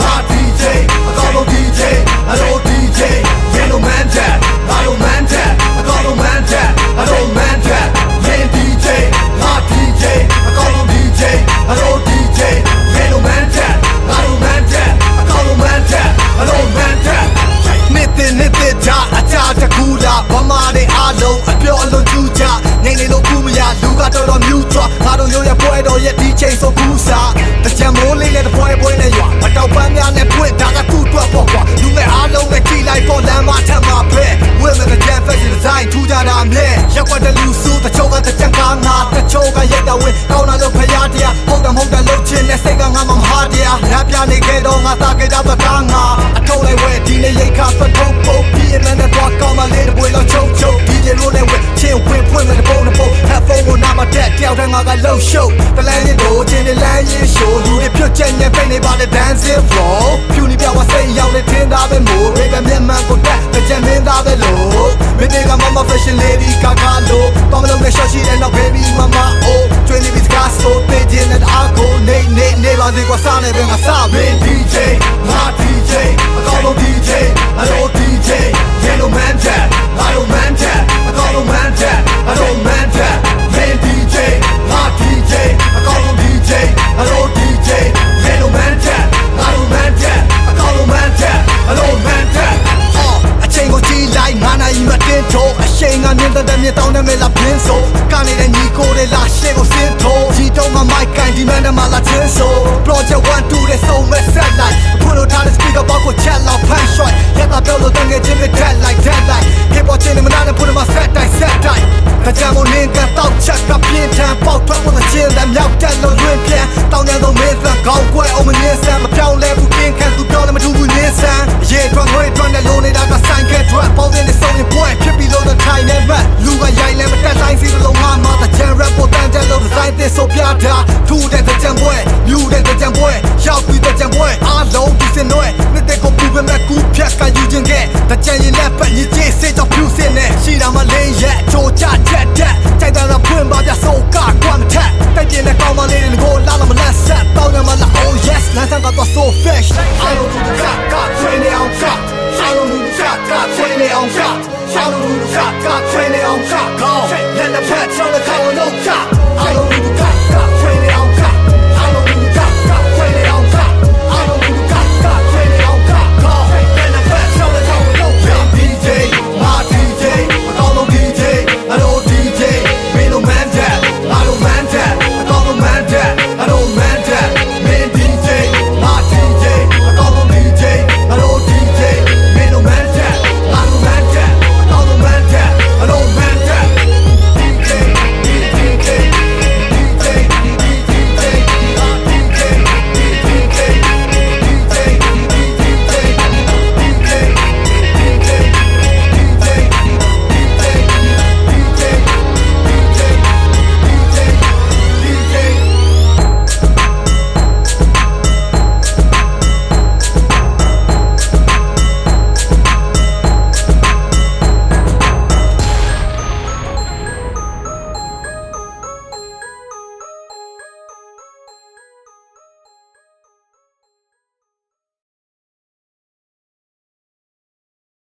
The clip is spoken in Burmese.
ငါ DJ အကောင်းဆုံး DJ အလို DJ Yellow Man Jack ငါတို့ Man Jack အကောင်းဆုံး Man Jack အလို Man Jack ရင် DJ ငါ DJ အကောင်းဆုံး DJ အလို DJ Yellow Man Jack ငါတို့ Man Jack အကောင်းဆုံး Man Jack အလို Man Jack နှစ်တဲ့နှစ်တဲ့ကြအကြတကူလာဗမာတွေအားလုံးအပြောအလွန်ကျူးကြနေနေလို့ခုမရလူကတော်တော်မြူးထွားငါတို့ရိုးရပွဲတော်ရဲ့ဒီချိန်ဆိုကူးစားတကြံမိုးလေးနဲ့တပွဲပွဲနဲ့ ရွာမတောက်ပန်းများနဲ့ပွင့်ဒါကသူ့အတွက်ပေါ့ကွာလူငယ်အားလုံးနဲ့ကြည်လိုက်ပေါ်လမ်းမထက်မှာပဲဝဲမဲ့ကြံဖက်စီဒီဇိုင်းထူကြတာမြဲရက်ွက်တဲ့လူစုတချို့ကတကြံကားငါတချို့ကရက်တော်ဝင်ကောင်းလာလို့ဖျားတရားဟုတ်တယ်မဟုတ်တယ်လို့ချင်းနဲ့စိတ်ကငါမမဟာတရားရပြနေခဲ့တော့ငါတာခဲ့တာပကားငါအထုံးလိုက်ဝဲဒီနေ့ရိတ်ခါပထုံးပုတ်ပြီးရင်လည်းတော့ကောင်းမလေးတပွေလောက်ချုံချုံဒီကျေလို့နဲ့ဝဲချင်းဝင်ဖွင့်မဲ့တပုံတပုံဟက်ဖုန်းကိုနာမတက်တယောက်တည်းငါကလှုပ်ရှုပ်တလန်းရင်တို့ချင်းနဲ့လမ်းရင်ရှိုးလူတွေဖြတ်ချက် နဲ့ပိတ်နေပါလေ dancing floor ဖြူနေပြောင်းဝစိတ်ရောက်နေထင်းသားပဲမို့ဘေကမျက်မှန်ကိုတက်တကြံမင်းသားပဲလို့မင်းတွေကမမ fashion lady ကာကာလို့တော်မလုံးနဲ့ short ရှိတဲ့နောက် baby mama oh 20 bits gas so တေးခြင်းနဲ့အားကိုနေနေနေပါစေကွာစားနေပဲငါစားပဲ Main DJ ငါ DJ အကောင်းဆုံး DJ အလို DJ Yellow Man Jack ငါတို့ Man Jack င့်တောင်းတဲ့မဲ့လာပြင်းဆိုကနေတဲ့ညီကိုတွေလာရှေ့ကိုစင်းထိုးဒီတော့မှမိုက်ကန်ဒီမန်နဲ့မှလာချင်းဆို project 1 2တဲ့ဆုံးမဲ့ဆက်လိုက်ဖွင့်လို့ထားတဲ့ speaker box ကိုချက်လောက်ဖန် shot ရတာပြောလို့တငယ်ချင်းတွေ dead like dead like ကေပေါ်ချင်းနဲ့မနာနဲ့ဖွင့်မှာ set တိုင်း set တိုင်းကကြမို့လင်းကတော့ချက်ကပြင်းထန်ပေါက်ထွက်ဖို့သချင်းတဲ့မြောက်တက်လို့လွင်ပြန်တောင်းတဲ့သုံးမင်းစံကောင်းကွယ်အောင်မငင်းစမ်းမပြောင်းလဲဘူးကင်းခံသူ